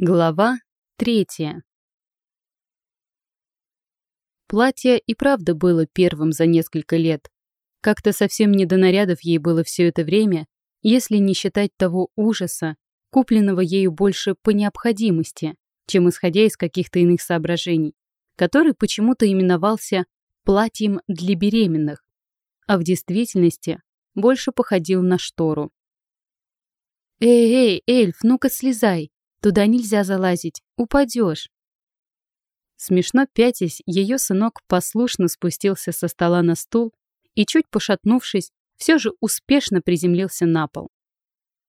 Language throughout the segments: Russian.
Глава третья. Платье и правда было первым за несколько лет. Как-то совсем не до нарядов ей было все это время, если не считать того ужаса, купленного ею больше по необходимости, чем исходя из каких-то иных соображений, который почему-то именовался платьем для беременных, а в действительности больше походил на штору. «Эй, эй, эльф, ну-ка слезай!» Туда нельзя залазить, упадешь. Смешно пятясь, ее сынок послушно спустился со стола на стул и, чуть пошатнувшись, все же успешно приземлился на пол.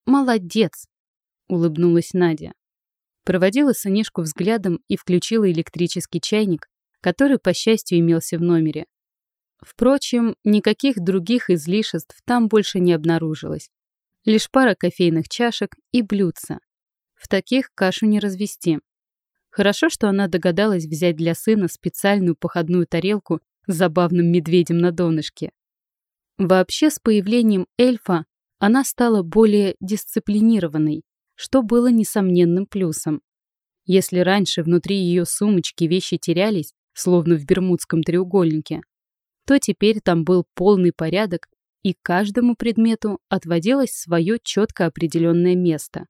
«Молодец!» — улыбнулась Надя. Проводила сынишку взглядом и включила электрический чайник, который, по счастью, имелся в номере. Впрочем, никаких других излишеств там больше не обнаружилось. Лишь пара кофейных чашек и блюдца, в таких кашу не развести. Хорошо, что она догадалась взять для сына специальную походную тарелку с забавным медведем на донышке. Вообще, с появлением эльфа она стала более дисциплинированной, что было несомненным плюсом. Если раньше внутри ее сумочки вещи терялись, словно в Бермудском треугольнике, то теперь там был полный порядок, и каждому предмету отводилось свое четко определенное место.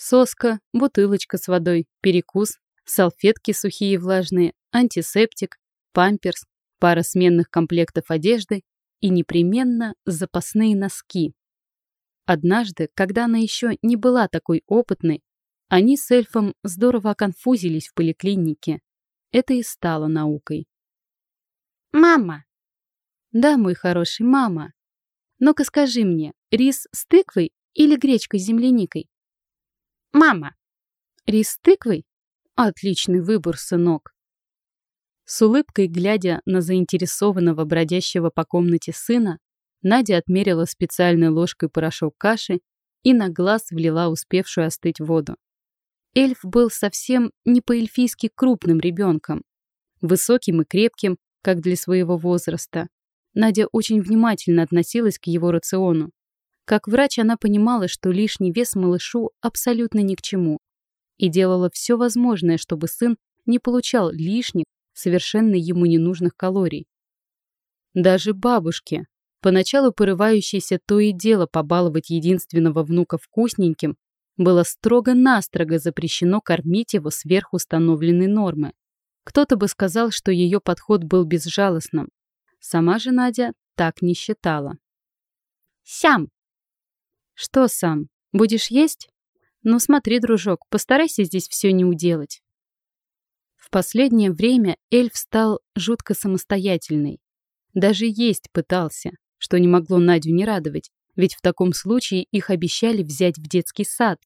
Соска, бутылочка с водой, перекус, салфетки сухие и влажные, антисептик, памперс, пара сменных комплектов одежды и непременно запасные носки. Однажды, когда она еще не была такой опытной, они с эльфом здорово оконфузились в поликлинике. Это и стало наукой. «Мама!» «Да, мой хороший, мама. Ну-ка скажи мне, рис с тыквой или гречкой с земляникой?» «Мама!» «Рис с тыквой? Отличный выбор, сынок!» С улыбкой, глядя на заинтересованного бродящего по комнате сына, Надя отмерила специальной ложкой порошок каши и на глаз влила успевшую остыть воду. Эльф был совсем не по-эльфийски крупным ребенком. Высоким и крепким, как для своего возраста. Надя очень внимательно относилась к его рациону. Как врач она понимала, что лишний вес малышу абсолютно ни к чему. И делала все возможное, чтобы сын не получал лишних, совершенно ему ненужных калорий. Даже бабушке, поначалу порывающейся то и дело побаловать единственного внука вкусненьким, было строго-настрого запрещено кормить его сверх установленной нормы. Кто-то бы сказал, что ее подход был безжалостным. Сама же Надя так не считала. «Сям!» «Что сам? Будешь есть? Ну смотри, дружок, постарайся здесь все не уделать». В последнее время эльф стал жутко самостоятельный. Даже есть пытался, что не могло Надю не радовать, ведь в таком случае их обещали взять в детский сад.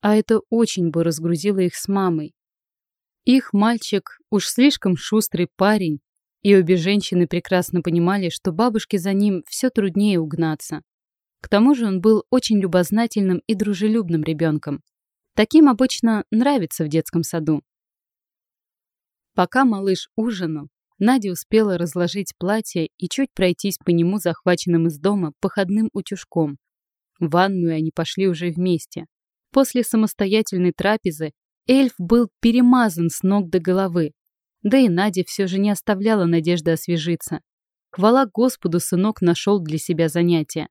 А это очень бы разгрузило их с мамой. Их мальчик уж слишком шустрый парень, и обе женщины прекрасно понимали, что бабушке за ним все труднее угнаться. К тому же он был очень любознательным и дружелюбным ребенком. Таким обычно нравится в детском саду. Пока малыш ужинал, Надя успела разложить платье и чуть пройтись по нему захваченным из дома походным утюжком. В ванную они пошли уже вместе. После самостоятельной трапезы эльф был перемазан с ног до головы. Да и Надя все же не оставляла надежды освежиться. Хвала Господу, сынок нашел для себя занятие.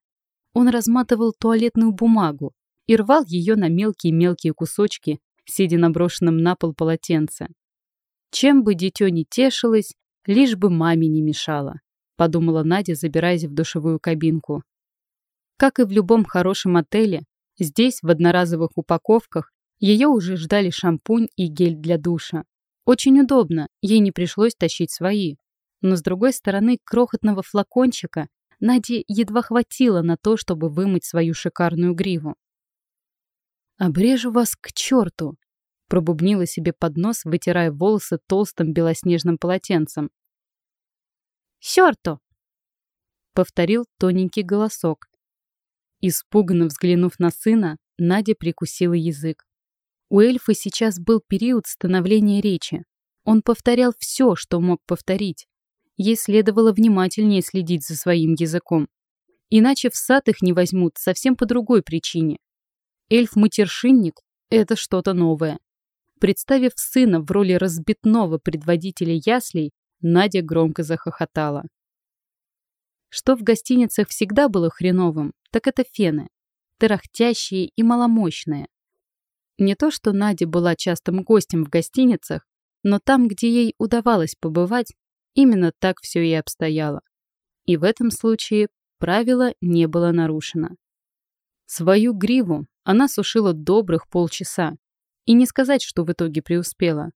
Он разматывал туалетную бумагу и рвал ее на мелкие-мелкие кусочки, сидя на брошенном на пол полотенце. Чем бы дитё не тешилось, лишь бы маме не мешало, подумала Надя, забираясь в душевую кабинку. Как и в любом хорошем отеле, здесь, в одноразовых упаковках, ее уже ждали шампунь и гель для душа. Очень удобно, ей не пришлось тащить свои. Но с другой стороны крохотного флакончика Наде едва хватило на то, чтобы вымыть свою шикарную гриву. «Обрежу вас к черту!» пробубнила себе под нос, вытирая волосы толстым белоснежным полотенцем. «Черту!» повторил тоненький голосок. Испуганно взглянув на сына, Надя прикусила язык. У эльфа сейчас был период становления речи. Он повторял все, что мог повторить, ей следовало внимательнее следить за своим языком. Иначе в сад их не возьмут совсем по другой причине. Эльф-матершинник — это что-то новое. Представив сына в роли разбитного предводителя яслей, Надя громко захохотала. Что в гостиницах всегда было хреновым, так это фены. Тарахтящие и маломощные. Не то, что Надя была частым гостем в гостиницах, но там, где ей удавалось побывать, именно так все и обстояло. И в этом случае правило не было нарушено. Свою гриву она сушила добрых полчаса, и не сказать, что в итоге преуспела.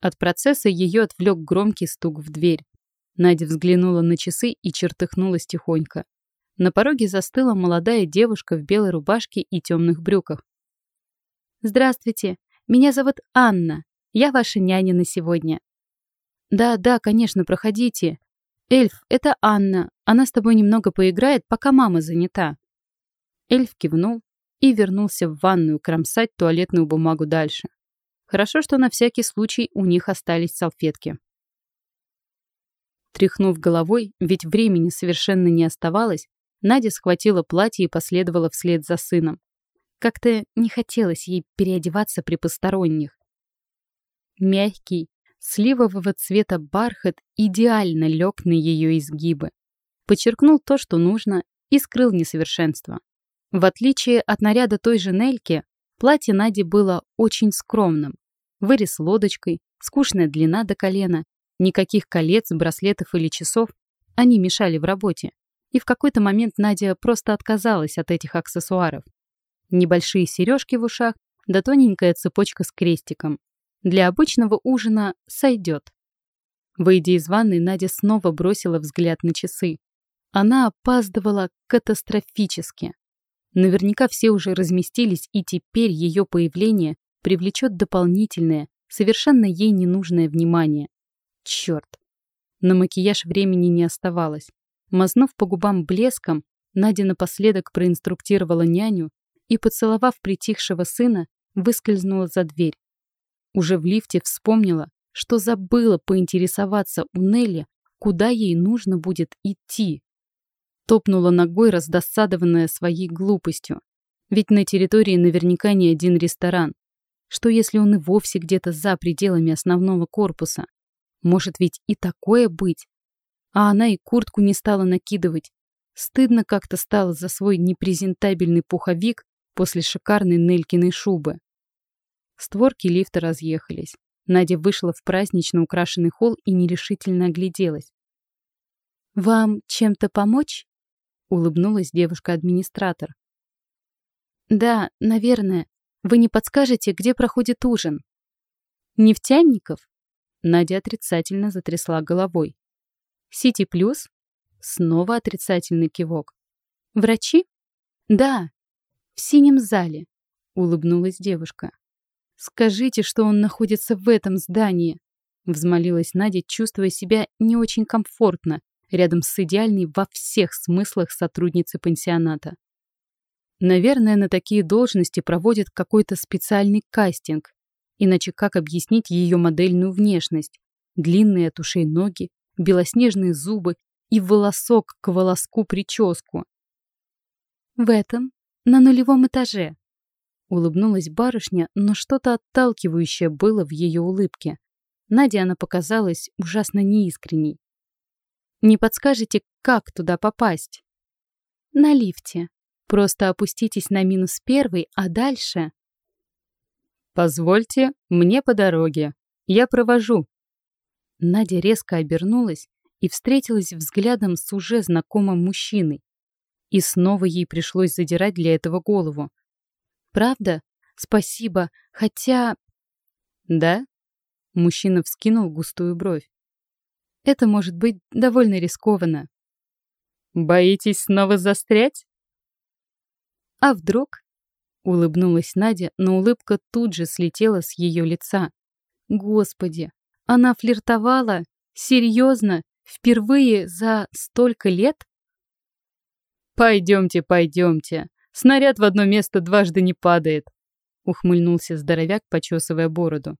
От процесса ее отвлек громкий стук в дверь. Надя взглянула на часы и чертыхнулась тихонько. На пороге застыла молодая девушка в белой рубашке и темных брюках. «Здравствуйте, меня зовут Анна. Я ваша няня на сегодня». «Да, да, конечно, проходите. Эльф, это Анна. Она с тобой немного поиграет, пока мама занята». Эльф кивнул, и вернулся в ванную кромсать туалетную бумагу дальше. Хорошо, что на всякий случай у них остались салфетки. Тряхнув головой, ведь времени совершенно не оставалось, Надя схватила платье и последовала вслед за сыном. Как-то не хотелось ей переодеваться при посторонних. Мягкий, сливового цвета бархат идеально лег на ее изгибы. Подчеркнул то, что нужно, и скрыл несовершенство. В отличие от наряда той же Нельки, платье Нади было очень скромным. Вырез лодочкой, скучная длина до колена, никаких колец, браслетов или часов. Они мешали в работе. И в какой-то момент Надя просто отказалась от этих аксессуаров. Небольшие сережки в ушах, да тоненькая цепочка с крестиком. Для обычного ужина сойдет. Выйдя из ванной, Надя снова бросила взгляд на часы. Она опаздывала катастрофически. Наверняка все уже разместились, и теперь ее появление привлечет дополнительное, совершенно ей ненужное внимание. Черт! На макияж времени не оставалось. Мазнув по губам блеском, Надя напоследок проинструктировала няню и, поцеловав притихшего сына, выскользнула за дверь. Уже в лифте вспомнила, что забыла поинтересоваться у Нелли, куда ей нужно будет идти. Топнула ногой, раздосадованная своей глупостью. Ведь на территории наверняка не один ресторан. Что если он и вовсе где-то за пределами основного корпуса? Может ведь и такое быть? А она и куртку не стала накидывать. Стыдно как-то стало за свой непрезентабельный пуховик после шикарной Нелькиной шубы. Створки лифта разъехались. Надя вышла в празднично украшенный холл и нерешительно огляделась. «Вам чем-то помочь?» улыбнулась девушка-администратор. Да, наверное. Вы не подскажете, где проходит ужин? Нефтяников? Надя отрицательно затрясла головой. Сити Плюс? Снова отрицательный кивок. Врачи? Да, в синем зале, улыбнулась девушка. Скажите, что он находится в этом здании, взмолилась Надя, чувствуя себя не очень комфортно рядом с идеальной во всех смыслах сотрудницей пансионата. Наверное, на такие должности проводят какой-то специальный кастинг. Иначе как объяснить ее модельную внешность? Длинные от ушей ноги, белоснежные зубы и волосок к волоску прическу. В этом, на нулевом этаже. Улыбнулась барышня, но что-то отталкивающее было в ее улыбке. Наде она показалась ужасно неискренней. Не подскажете, как туда попасть? На лифте. Просто опуститесь на минус первый, а дальше... Позвольте, мне по дороге. Я провожу. Надя резко обернулась и встретилась взглядом с уже знакомым мужчиной. И снова ей пришлось задирать для этого голову. «Правда? Спасибо. Хотя...» «Да?» Мужчина вскинул густую бровь. Это может быть довольно рискованно. Боитесь снова застрять? А вдруг? Улыбнулась Надя, но улыбка тут же слетела с ее лица. Господи, она флиртовала? Серьезно? Впервые за столько лет? Пойдемте, пойдемте. Снаряд в одно место дважды не падает. Ухмыльнулся здоровяк, почесывая бороду.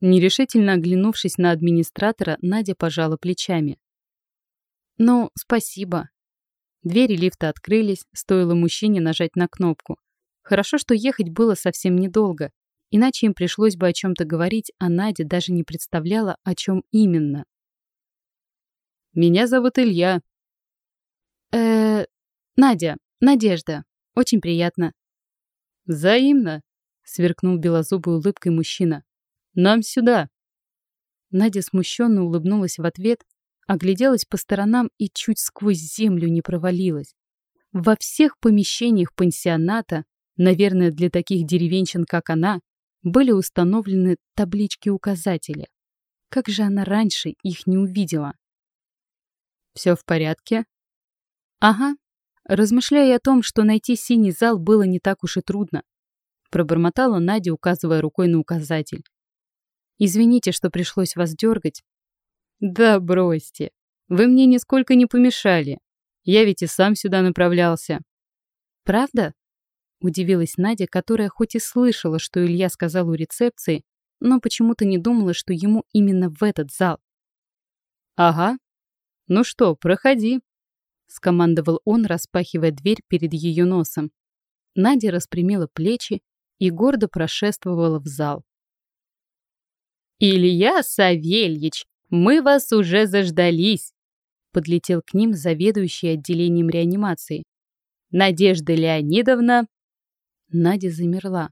Нерешительно оглянувшись на администратора, Надя пожала плечами. «Ну, спасибо». Двери лифта открылись, стоило мужчине нажать на кнопку. Хорошо, что ехать было совсем недолго, Иначе им пришлось бы о чем-то говорить, а Надя даже не представляла, о чем именно. «Меня зовут Илья». э Надя, Надежда. Очень приятно». «Взаимно», — сверкнул белозубой улыбкой мужчина. «Нам сюда». Надя смущенно улыбнулась в ответ, огляделась по сторонам и чуть сквозь землю не провалилась. Во всех помещениях пансионата, наверное, для таких деревенщин, как она, были установлены таблички-указатели. Как же она раньше их не увидела? «Все в порядке?» «Ага», размышляя о том, что найти синий зал было не так уж и трудно. Пробормотала Надя, указывая рукой на указатель. «Извините, что пришлось вас дергать». «Да бросьте. Вы мне нисколько не помешали. Я ведь и сам сюда направлялся». «Правда?» Удивилась Надя, которая хоть и слышала, что Илья сказал у рецепции, но почему-то не думала, что ему именно в этот зал. «Ага. Ну что, проходи», — скомандовал он, распахивая дверь перед ее носом. Надя распрямила плечи и гордо прошествовала в зал. «Илья Савельич, мы вас уже заждались!» Подлетел к ним заведующий отделением реанимации. «Надежда Леонидовна!» Надя замерла.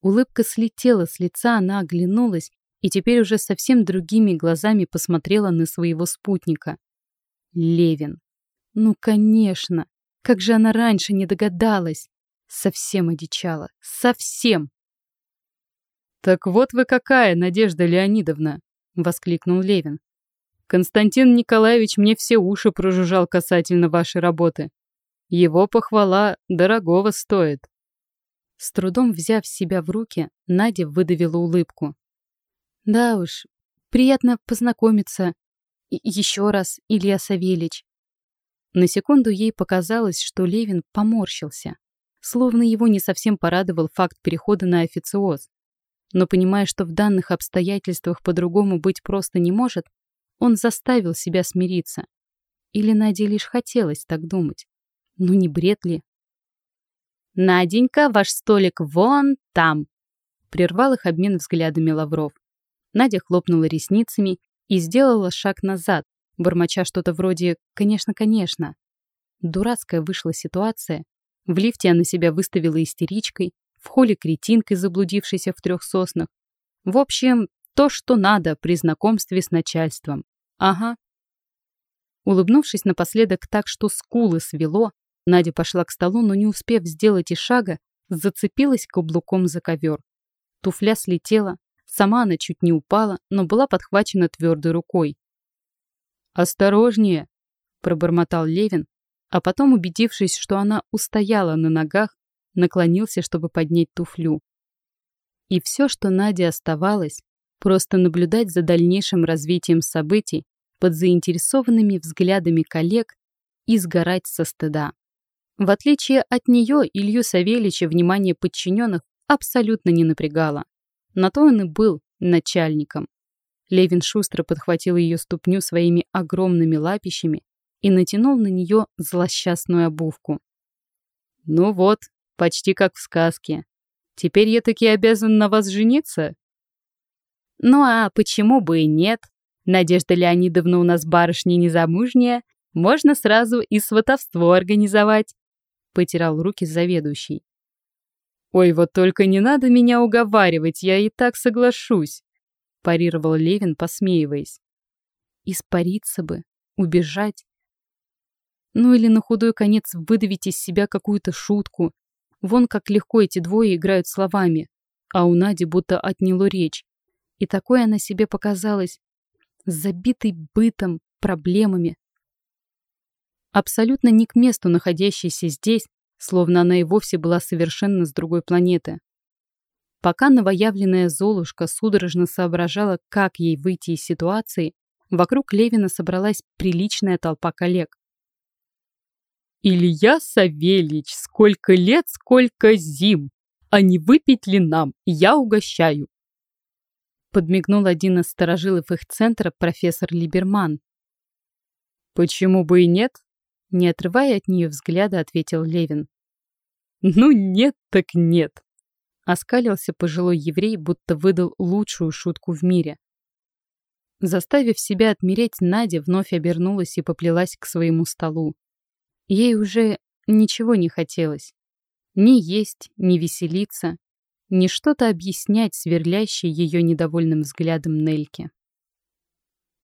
Улыбка слетела с лица, она оглянулась и теперь уже совсем другими глазами посмотрела на своего спутника. Левин. Ну, конечно. Как же она раньше не догадалась. Совсем одичала. Совсем. «Так вот вы какая, Надежда Леонидовна!» — воскликнул Левин. «Константин Николаевич мне все уши прожужжал касательно вашей работы. Его похвала дорогого стоит». С трудом взяв себя в руки, Надя выдавила улыбку. «Да уж, приятно познакомиться. И еще раз, Илья Савельич. На секунду ей показалось, что Левин поморщился, словно его не совсем порадовал факт перехода на официоз. Но понимая, что в данных обстоятельствах по-другому быть просто не может, он заставил себя смириться. Или Наде лишь хотелось так думать. Ну не бред ли? «Наденька, ваш столик вон там!» Прервал их обмен взглядами Лавров. Надя хлопнула ресницами и сделала шаг назад, бормоча что-то вроде «конечно, конечно». Дурацкая вышла ситуация. В лифте она себя выставила истеричкой, в холле кретинкой, заблудившейся в трех соснах. В общем, то, что надо при знакомстве с начальством. Ага. Улыбнувшись напоследок так, что скулы свело, Надя пошла к столу, но не успев сделать и шага, зацепилась каблуком за ковер. Туфля слетела, сама она чуть не упала, но была подхвачена твердой рукой. «Осторожнее!» – пробормотал Левин, а потом, убедившись, что она устояла на ногах, наклонился, чтобы поднять туфлю. И все, что Наде оставалось, просто наблюдать за дальнейшим развитием событий под заинтересованными взглядами коллег и сгорать со стыда. В отличие от нее, Илью Савельича внимание подчиненных абсолютно не напрягало. На то он и был начальником. Левин шустро подхватил ее ступню своими огромными лапищами и натянул на нее злосчастную обувку. «Ну вот, почти как в сказке. Теперь я таки обязан на вас жениться?» «Ну а почему бы и нет? Надежда Леонидовна у нас барышня незамужняя, можно сразу и сватовство организовать», — потирал руки заведующий. «Ой, вот только не надо меня уговаривать, я и так соглашусь», парировал Левин, посмеиваясь. Испариться бы, убежать. Ну или на худой конец выдавить из себя какую-то шутку. Вон как легко эти двое играют словами, а у Нади будто отняло речь. И такой она себе показалась, забитой бытом, проблемами. Абсолютно не к месту находящейся здесь, словно она и вовсе была совершенно с другой планеты. Пока новоявленная Золушка судорожно соображала, как ей выйти из ситуации, вокруг Левина собралась приличная толпа коллег. «Илья Савельич, сколько лет, сколько зим! А не выпить ли нам? Я угощаю!» Подмигнул один из сторожилов их центра профессор Либерман. «Почему бы и нет?» Не отрывая от нее взгляда, ответил Левин. «Ну нет так нет!» Оскалился пожилой еврей, будто выдал лучшую шутку в мире. Заставив себя отмереть, Надя вновь обернулась и поплелась к своему столу. Ей уже ничего не хотелось. Ни есть, ни веселиться, ни что-то объяснять сверлящей ее недовольным взглядом Нельке.